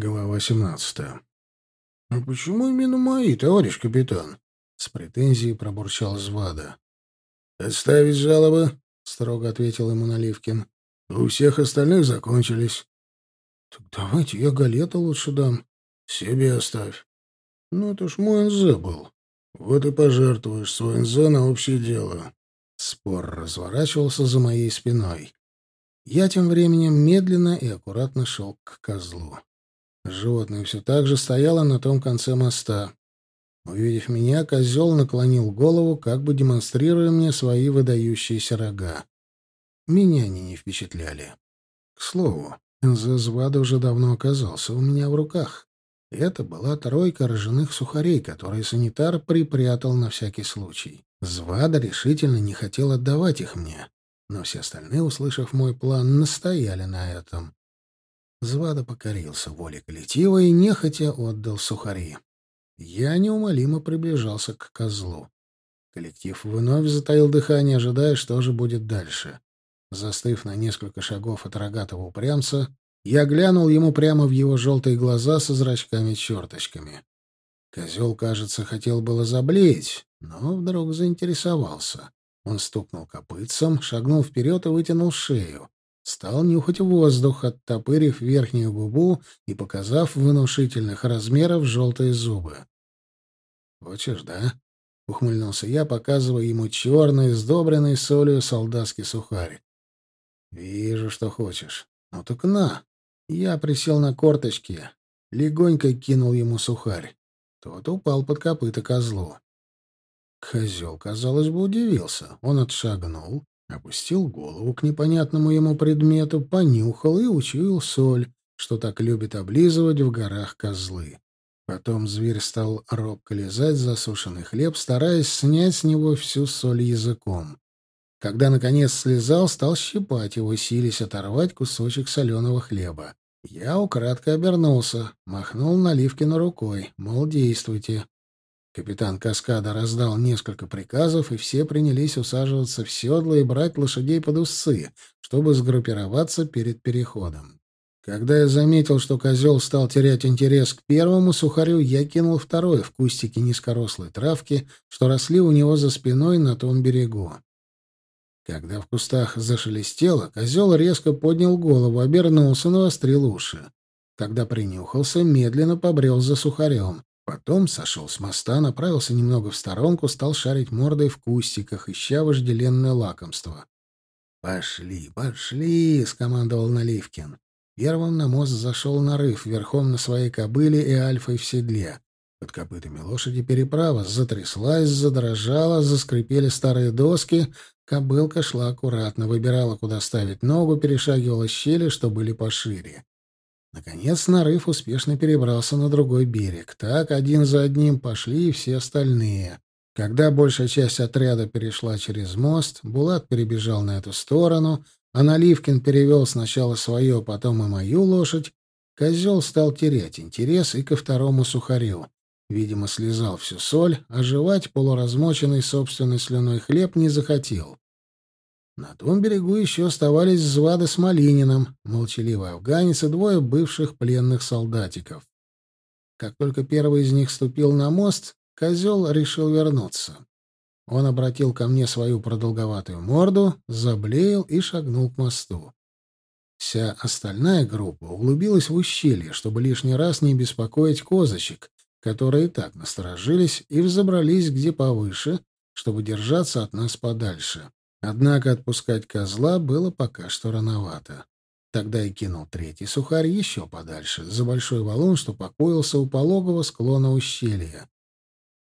Глава 17. «А почему именно мои, товарищ капитан?» — с претензией пробурчал Звада. «Отставить жалобы», — строго ответил ему Наливкин. «У всех остальных закончились». «Так давайте я галета лучше дам. Себе оставь». «Ну, это ж мой НЗ был. Вот и пожертвуешь свой НЗ на общее дело». Спор разворачивался за моей спиной. Я тем временем медленно и аккуратно шел к козлу. Животное все так же стояло на том конце моста. Увидев меня, козел наклонил голову, как бы демонстрируя мне свои выдающиеся рога. Меня они не впечатляли. К слову, Нзазвада уже давно оказался у меня в руках. Это была тройка ржаных сухарей, которые санитар припрятал на всякий случай. Звада решительно не хотел отдавать их мне, но все остальные, услышав мой план, настояли на этом. Звада покорился воле коллектива и нехотя отдал сухари. Я неумолимо приближался к козлу. Коллектив вновь затаил дыхание, ожидая, что же будет дальше. Застыв на несколько шагов от рогатого упрямца, я глянул ему прямо в его желтые глаза со зрачками-черточками. Козел, кажется, хотел было заблеять, но вдруг заинтересовался. Он стукнул копытцем, шагнул вперед и вытянул шею. Стал нюхать воздух, оттопырив верхнюю губу и показав внушительных размеров желтые зубы. «Хочешь, да?» — ухмыльнулся я, показывая ему черный, сдобренный солью солдатский сухарь. «Вижу, что хочешь. Ну так на!» Я присел на корточки, легонько кинул ему сухарь. Тот упал под копыта козлу. Козел, казалось бы, удивился. Он отшагнул, Опустил голову к непонятному ему предмету, понюхал и учуял соль, что так любит облизывать в горах козлы. Потом зверь стал робко лизать засушенный хлеб, стараясь снять с него всю соль языком. Когда, наконец, слезал, стал щипать его, сились оторвать кусочек соленого хлеба. Я украдко обернулся, махнул Наливкину рукой, мол, действуйте. Капитан Каскада раздал несколько приказов, и все принялись усаживаться в седло и брать лошадей под усы, чтобы сгруппироваться перед переходом. Когда я заметил, что козел стал терять интерес к первому сухарю, я кинул второй в кустике низкорослой травки, что росли у него за спиной на том берегу. Когда в кустах зашелестело, козел резко поднял голову, обернулся, навострил уши. Когда принюхался, медленно побрел за сухарем. Потом сошел с моста, направился немного в сторонку, стал шарить мордой в кустиках, ища вожделенное лакомство. «Пошли, пошли!» — скомандовал Наливкин. Первым на мост зашел нарыв, верхом на своей кобыле и альфой в седле. Под копытами лошади переправа затряслась, задрожала, заскрипели старые доски. Кобылка шла аккуратно, выбирала, куда ставить ногу, перешагивала щели, что были пошире. Наконец нарыв успешно перебрался на другой берег. Так один за одним пошли и все остальные. Когда большая часть отряда перешла через мост, Булат перебежал на эту сторону, а Наливкин перевел сначала свою, потом и мою лошадь, козел стал терять интерес и ко второму сухарю. Видимо, слезал всю соль, а жевать полуразмоченный собственной слюной хлеб не захотел. На том берегу еще оставались Звада с Малининым, молчаливый афганец и двое бывших пленных солдатиков. Как только первый из них ступил на мост, козел решил вернуться. Он обратил ко мне свою продолговатую морду, заблеял и шагнул к мосту. Вся остальная группа углубилась в ущелье, чтобы лишний раз не беспокоить козочек, которые так насторожились и взобрались где повыше, чтобы держаться от нас подальше. Однако отпускать козла было пока что рановато. Тогда и кинул третий сухарь еще подальше, за большой валун, что покоился у пологого склона ущелья.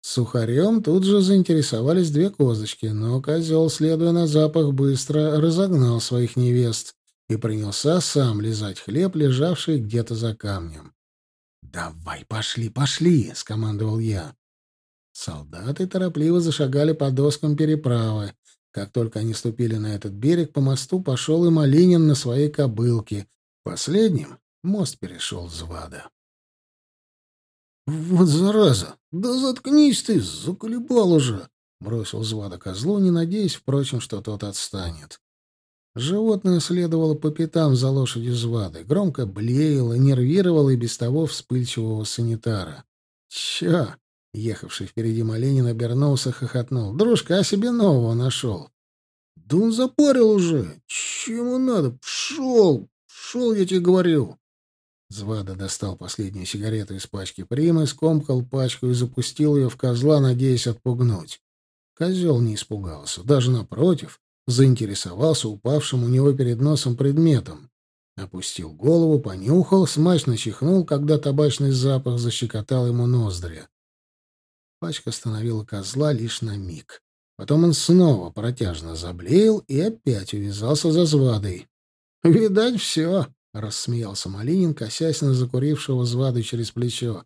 Сухарем тут же заинтересовались две козочки, но козел, следуя на запах, быстро разогнал своих невест и принялся сам лизать хлеб, лежавший где-то за камнем. «Давай, пошли, пошли!» — скомандовал я. Солдаты торопливо зашагали по доскам переправы, как только они ступили на этот берег, по мосту пошел и Малинин на своей кобылке. Последним мост перешел Звада. «Вот зараза! Да заткнись ты! Заколебал уже!» — бросил Звада козлу, не надеясь, впрочем, что тот отстанет. Животное следовало по пятам за лошадью звады, громко блеяло, нервировало и без того вспыльчивого санитара. «Чё?» — ехавший впереди Маленин обернулся, хохотнул. «Дружка, а себе нового нашел». «Да он запарил уже! Чему надо? Пшел! Пшел, я тебе говорю!» Звада достал последнюю сигарету из пачки примы, скомкал пачку и запустил ее в козла, надеясь отпугнуть. Козел не испугался, даже напротив, заинтересовался упавшим у него перед носом предметом. Опустил голову, понюхал, смачно чихнул, когда табачный запах защекотал ему ноздри. Пачка остановила козла лишь на миг. Потом он снова протяжно заблеял и опять увязался за звадой. «Видать, все!» — рассмеялся Малинин, косясь на закурившего звады через плечо.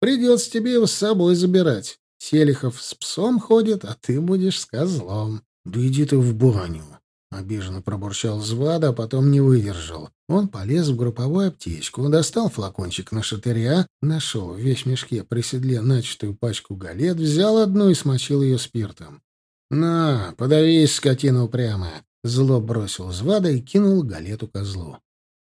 «Придется тебе его с собой забирать. Селихов с псом ходит, а ты будешь с козлом». «Да иди ты в баню!» — обиженно пробурчал Звада, а потом не выдержал. Он полез в групповую аптечку, достал флакончик на шатыря, нашел в вещмешке при седле начатую пачку галет, взял одну и смочил ее спиртом. «На, подавись, скотина упрямая!» Зло бросил Звада и кинул галету козлу.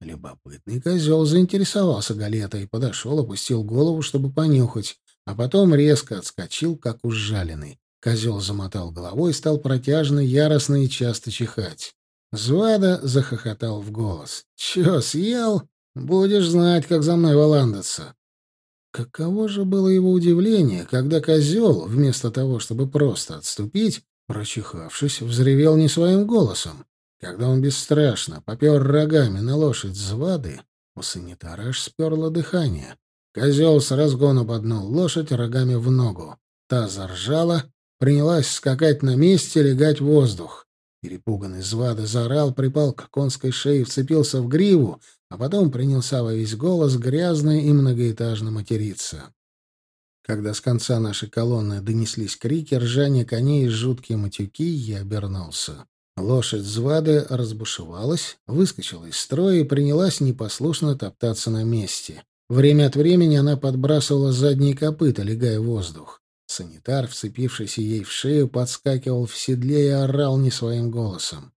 Любопытный козел заинтересовался галетой, подошел, опустил голову, чтобы понюхать, а потом резко отскочил, как ужаленный. Козел замотал головой, стал протяжно, яростно и часто чихать. Звада захохотал в голос. «Чё, съел? Будешь знать, как за мной валандаться». Каково же было его удивление, когда козел, вместо того, чтобы просто отступить, прочихавшись, взревел не своим голосом. Когда он бесстрашно попер рогами на лошадь звады, у санитара аж сперло дыхание. Козел с разгону боднул лошадь рогами в ногу. Та заржала, принялась скакать на месте, легать воздух. Перепуганный Звада заорал, припал к конской шее, вцепился в гриву, а потом принялся во весь голос грязно и многоэтажно материться. Когда с конца нашей колонны донеслись крики, ржание коней и жуткие матюки, я обернулся. Лошадь Звады разбушевалась, выскочила из строя и принялась непослушно топтаться на месте. Время от времени она подбрасывала задние копыта, легая воздух. Санитар, вцепившийся ей в шею, подскакивал в седле и орал не своим голосом.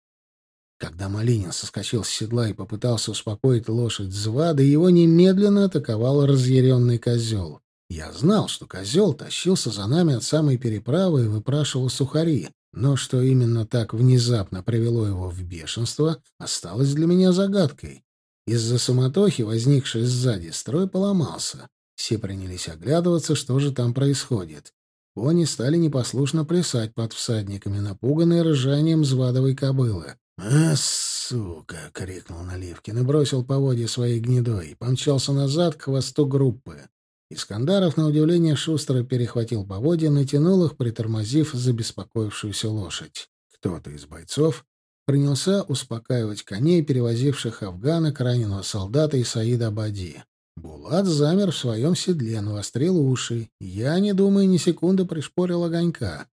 Когда Малинин соскочил с седла и попытался успокоить лошадь Звады, его немедленно атаковал разъяренный козел. Я знал, что козел тащился за нами от самой переправы и выпрашивал сухари, но что именно так внезапно привело его в бешенство, осталось для меня загадкой. Из-за суматохи, возникшей сзади, строй поломался. Все принялись оглядываться, что же там происходит. Кони стали непослушно плясать под всадниками, напуганные ржанием звадовой кобылы. «А, сука!» — крикнул Наливкин и бросил поводья своей гнедой. Помчался назад к хвосту группы. Искандаров, на удивление, шустро перехватил поводья, натянул их, притормозив забеспокоившуюся лошадь. Кто-то из бойцов принялся успокаивать коней, перевозивших Афгана раненого солдата и Саида Абади. Булат замер в своем седле, навострил уши. Я, не думая ни секунды, пришпорил огонька.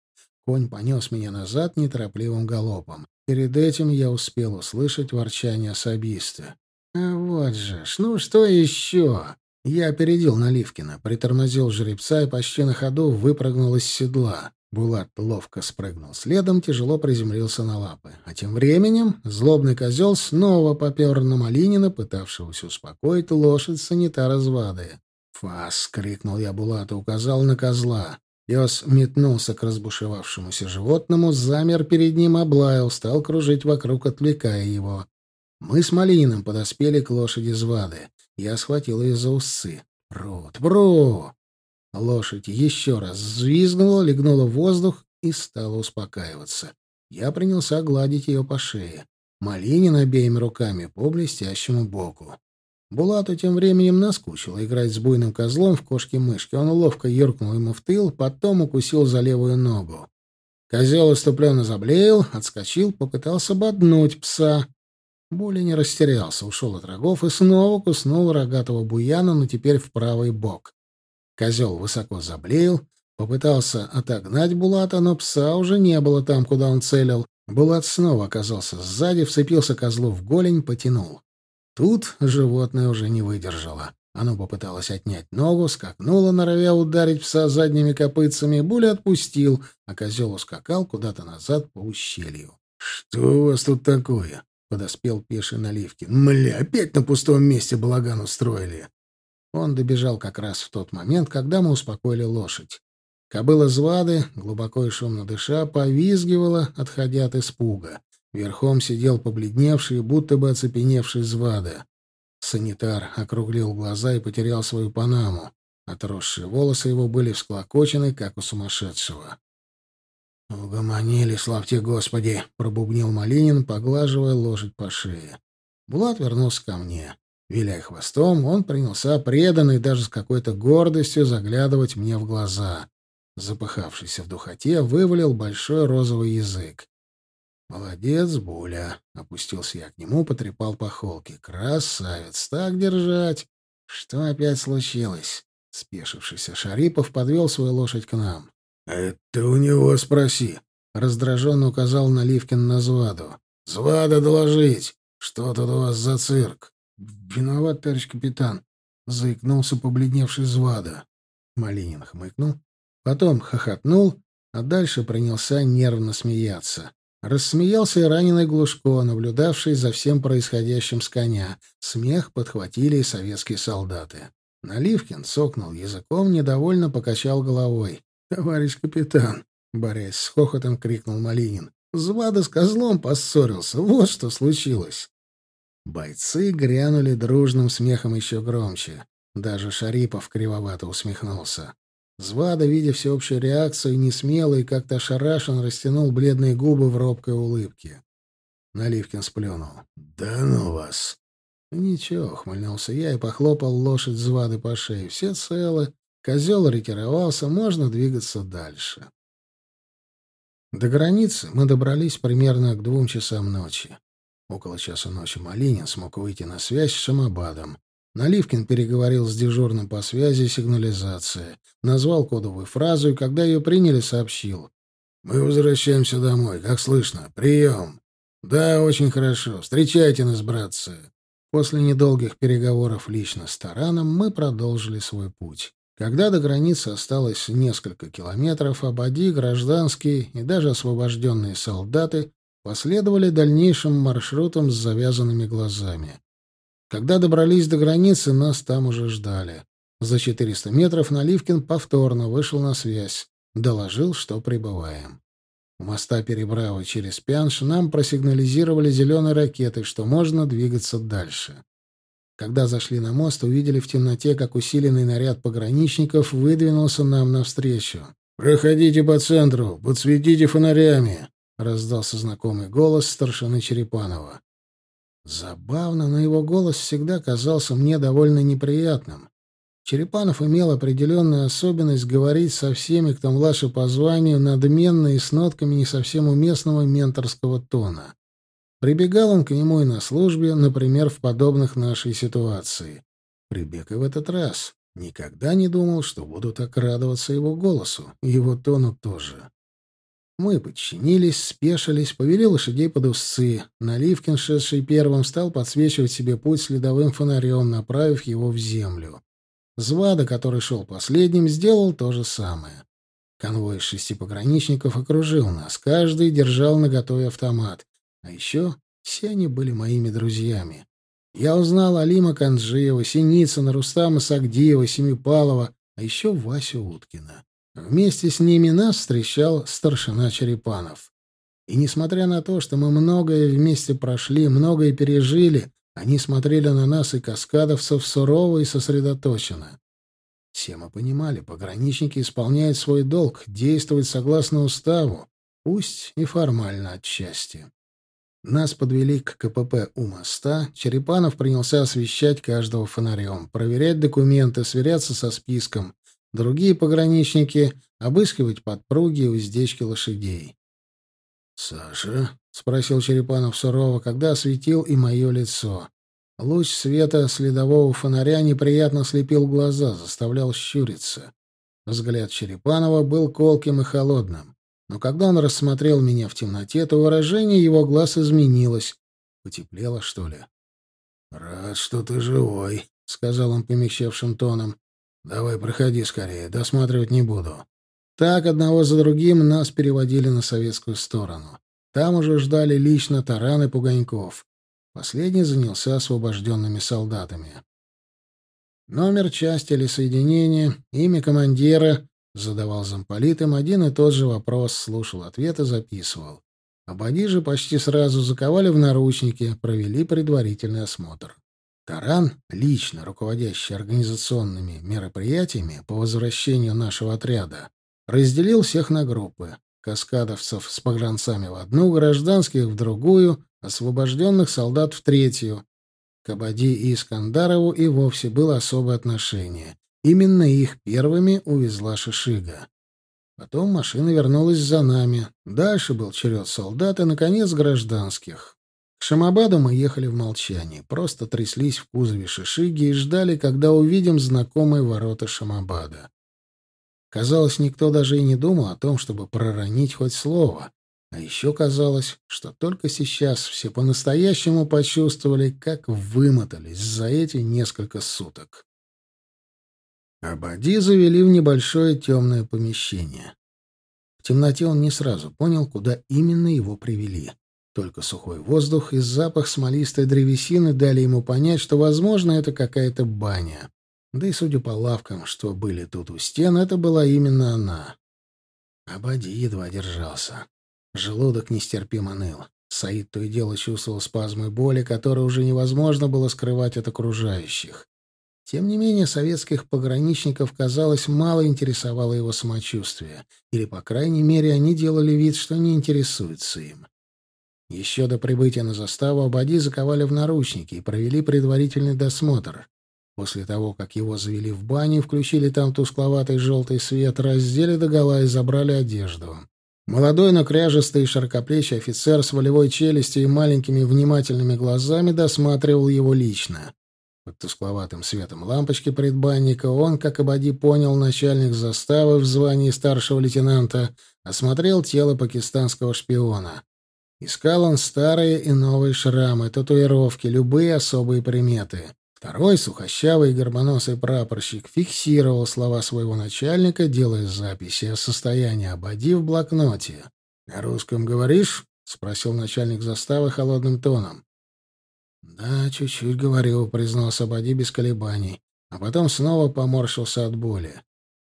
Конь понес меня назад неторопливым галопом. Перед этим я успел услышать ворчание особиста. «А вот же ж, ну что еще?» Я опередил Наливкина, притормозил жеребца и почти на ходу выпрыгнул из седла. Булат ловко спрыгнул следом, тяжело приземлился на лапы. А тем временем злобный козел снова попер на Малинина, пытавшегося успокоить лошадь санитара Звады. «Фас!» — крикнул я Булату, указал на козла. Пес метнулся к разбушевавшемуся животному, замер перед ним, облаял, стал кружить вокруг, отвлекая его. Мы с Малининым подоспели к лошади Звады. Я схватил ее за усы. «Прут! Прут!» Лошадь еще раз взвизгнула, легнула в воздух и стала успокаиваться. Я принялся гладить ее по шее. Малинин обеими руками по блестящему боку. Булату тем временем наскучило играть с буйным козлом в кошки-мышки. Он ловко юркнул ему в тыл, потом укусил за левую ногу. Козел иступленно заблеял, отскочил, попытался боднуть пса. Боли не растерялся, ушел от рогов и снова куснул рогатого буяна, но теперь в правый бок. Козел высоко заблеял, попытался отогнать Булата, но пса уже не было там, куда он целил. Булат снова оказался сзади, вцепился козлу в голень, потянул. Тут животное уже не выдержало. Оно попыталось отнять ногу, скакнуло, норовя ударить пса задними копытцами, Буля отпустил, а козел ускакал куда-то назад по ущелью. «Что у вас тут такое?» подоспел пеший Наливкин. «Мля, опять на пустом месте балаган устроили!» Он добежал как раз в тот момент, когда мы успокоили лошадь. Кобыла Звады, глубоко и шумно дыша, повизгивала, отходя от испуга. Верхом сидел побледневший, будто бы оцепеневший Звада. Санитар округлил глаза и потерял свою панаму. Отросшие волосы его были всклокочены, как у сумасшедшего. «Угомонили, славьте Господи!» — пробубнил Малинин, поглаживая лошадь по шее. Булат вернулся ко мне. Виляя хвостом, он принялся преданный даже с какой-то гордостью заглядывать мне в глаза. Запыхавшийся в духоте, вывалил большой розовый язык. «Молодец, Буля!» — опустился я к нему, потрепал по холке. «Красавец! Так держать!» «Что опять случилось?» Спешившийся Шарипов подвел свою лошадь к нам. «Это у него спроси», — раздраженно указал Наливкин на Зваду. «Звада доложить! Что тут у вас за цирк?» «Виноват, товарищ капитан», — заикнулся побледневший Звада. Малинин хмыкнул, потом хохотнул, а дальше принялся нервно смеяться. Рассмеялся и раненый Глушко, наблюдавший за всем происходящим с коня. Смех подхватили и советские солдаты. Наливкин сокнул языком, недовольно покачал головой. «Товарищ капитан!» — борясь с хохотом, крикнул Малинин. «Звада с козлом поссорился. Вот что случилось!» Бойцы грянули дружным смехом еще громче. Даже Шарипов кривовато усмехнулся. Звада, видя всеобщую реакцию, несмело и как-то ошарашен, растянул бледные губы в робкой улыбке. Наливкин сплюнул. «Да ну вас!» «Ничего», — ухмыльнулся я и похлопал лошадь Звады по шее. «Все целы, Козел ретировался, можно двигаться дальше. До границы мы добрались примерно к двум часам ночи. Около часа ночи Малинин смог выйти на связь с Шамабадом. Наливкин переговорил с дежурным по связи и сигнализации, назвал кодовую фразу и, когда ее приняли, сообщил. «Мы возвращаемся домой. Как слышно? Прием!» «Да, очень хорошо. Встречайте нас, братцы!» После недолгих переговоров лично с Тараном мы продолжили свой путь. Когда до границы осталось несколько километров, Абади, гражданские и даже освобожденные солдаты последовали дальнейшим маршрутом с завязанными глазами. Когда добрались до границы, нас там уже ждали. За 400 метров Наливкин повторно вышел на связь, доложил, что прибываем. У моста Перебрава через Пянш нам просигнализировали зеленой ракетой, что можно двигаться дальше. Когда зашли на мост, увидели в темноте, как усиленный наряд пограничников выдвинулся нам навстречу. «Проходите по центру, подсветите фонарями!» — раздался знакомый голос старшины Черепанова. Забавно, но его голос всегда казался мне довольно неприятным. Черепанов имел определенную особенность говорить со всеми, кто младше по званию, надменно и с нотками не совсем уместного менторского тона. Прибегал он к нему и на службе, например, в подобных нашей ситуации. Прибег и в этот раз. Никогда не думал, что буду так радоваться его голосу, его тону тоже. Мы подчинились, спешились, повели лошадей под узцы. Наливкин, шедший первым, стал подсвечивать себе путь следовым фонарем, направив его в землю. Звада, который шел последним, сделал то же самое. Конвой из шести пограничников окружил нас. Каждый держал наготове автомат. А еще все они были моими друзьями. Я узнал Алима Канджиева, Синицына, Рустама Сагдиева, Семипалова, а еще Васю Уткина. Вместе с ними нас встречал старшина Черепанов. И несмотря на то, что мы многое вместе прошли, многое пережили, они смотрели на нас и каскадовцев сурово и сосредоточенно. Все мы понимали, пограничники исполняют свой долг, действуют согласно уставу, пусть и формально отчасти. Нас подвели к КПП у моста. Черепанов принялся освещать каждого фонарем, проверять документы, сверяться со списком. Другие пограничники — обыскивать подпруги и уздечки лошадей. «Саша?» — спросил Черепанов сурово, когда осветил и мое лицо. Луч света следового фонаря неприятно слепил глаза, заставлял щуриться. Взгляд Черепанова был колким и холодным. Но когда он рассмотрел меня в темноте, то выражение его глаз изменилось. Потеплело, что ли? «Рад, что ты живой», — сказал он помещавшим тоном. «Давай, проходи скорее, досматривать не буду». Так одного за другим нас переводили на советскую сторону. Там уже ждали лично Таран и Пуганьков. Последний занялся освобожденными солдатами. Номер части или соединения, имя командира, задавал замполит им один и тот же вопрос, слушал ответ и записывал. Абади же почти сразу заковали в наручники, провели предварительный осмотр. Таран, лично руководящий организационными мероприятиями по возвращению нашего отряда, разделил всех на группы. Каскадовцев с погранцами в одну, гражданских в другую, освобожденных солдат в третью, к Абади и Искандарову и вовсе было особое отношение. Именно их первыми увезла Шишига. Потом машина вернулась за нами. Дальше был черед солдат и, наконец, гражданских. К Шамабаду мы ехали в молчании, просто тряслись в кузове Шишиги и ждали, когда увидим знакомые ворота Шамабада. Казалось, никто даже и не думал о том, чтобы проронить хоть слово. А еще казалось, что только сейчас все по-настоящему почувствовали, как вымотались за эти несколько суток. Абади завели в небольшое темное помещение. В темноте он не сразу понял, куда именно его привели. Только сухой воздух и запах смолистой древесины дали ему понять, что, возможно, это какая-то баня. Да и, судя по лавкам, что были тут у стен, это была именно она. Абади едва держался. Желудок нестерпимо ныл. Саид то и дело чувствовал спазмы боли, которые уже невозможно было скрывать от окружающих. Тем не менее, советских пограничников, казалось, мало интересовало его самочувствие, или, по крайней мере, они делали вид, что не интересуются им. Еще до прибытия на заставу Абади заковали в наручники и провели предварительный досмотр. После того, как его завели в баню, включили там тускловатый желтый свет, раздели догола и забрали одежду. Молодой, но кряжестый и широкоплечий офицер с волевой челюстью и маленькими внимательными глазами досматривал его лично. Под тускловатым светом лампочки предбанника он, как и Бади понял, начальник заставы в звании старшего лейтенанта, осмотрел тело пакистанского шпиона. Искал он старые и новые шрамы, татуировки, любые особые приметы. Второй, сухощавый горбоносый прапорщик, фиксировал слова своего начальника, делая записи о состоянии Абади в блокноте. «На русском говоришь?» — спросил начальник заставы холодным тоном. «Да, чуть-чуть говорю», — признался Абади без колебаний, а потом снова поморщился от боли.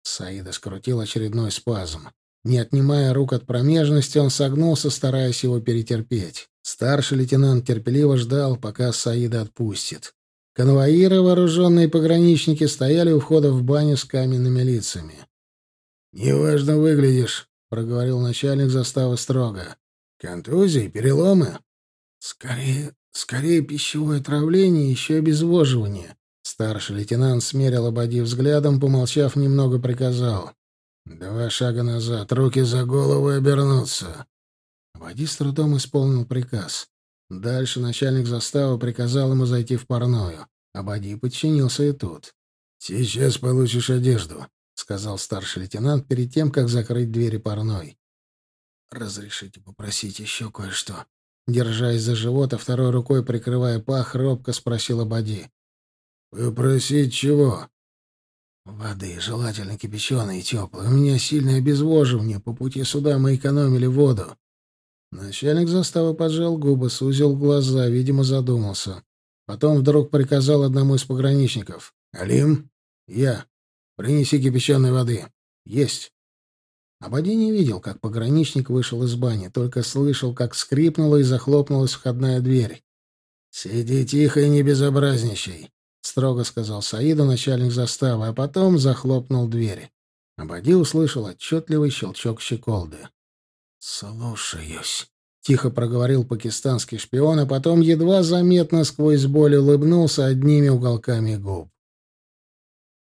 Саида скрутил очередной спазм. Не отнимая рук от промежности, он согнулся, стараясь его перетерпеть. Старший лейтенант терпеливо ждал, пока Саида отпустит. Конвоиры, вооруженные пограничники, стояли у входа в баню с каменными лицами. «Неважно выглядишь», — проговорил начальник заставы строго. «Контузии, переломы?» «Скорее, скорее пищевое отравление и еще обезвоживание». Старший лейтенант смерил Абади взглядом, помолчав, немного приказал. «Два шага назад, руки за голову и обернуться». Абади с трудом исполнил приказ. Дальше начальник заставы приказал ему зайти в парную. Абади подчинился и тут. «Сейчас получишь одежду», — сказал старший лейтенант перед тем, как закрыть двери парной. «Разрешите попросить еще кое-что?» Держась за живот, а второй рукой прикрывая пах, робко спросил Абади. «Попросить чего?» «Воды, желательно кипяченой и теплой. У меня сильное обезвоживание. По пути сюда мы экономили воду». Начальник заставы поджал губы, сузил глаза, видимо, задумался. Потом вдруг приказал одному из пограничников. «Алим, я. Принеси кипяченой воды. Есть». Абади не видел, как пограничник вышел из бани, только слышал, как скрипнула и захлопнулась входная дверь. «Сиди тихо и не безобразничай», — строго сказал Саиду начальник заставы, а потом захлопнул дверь. Абади услышал отчетливый щелчок щеколды. «Слушаюсь», — тихо проговорил пакистанский шпион, а потом едва заметно сквозь боль улыбнулся одними уголками губ.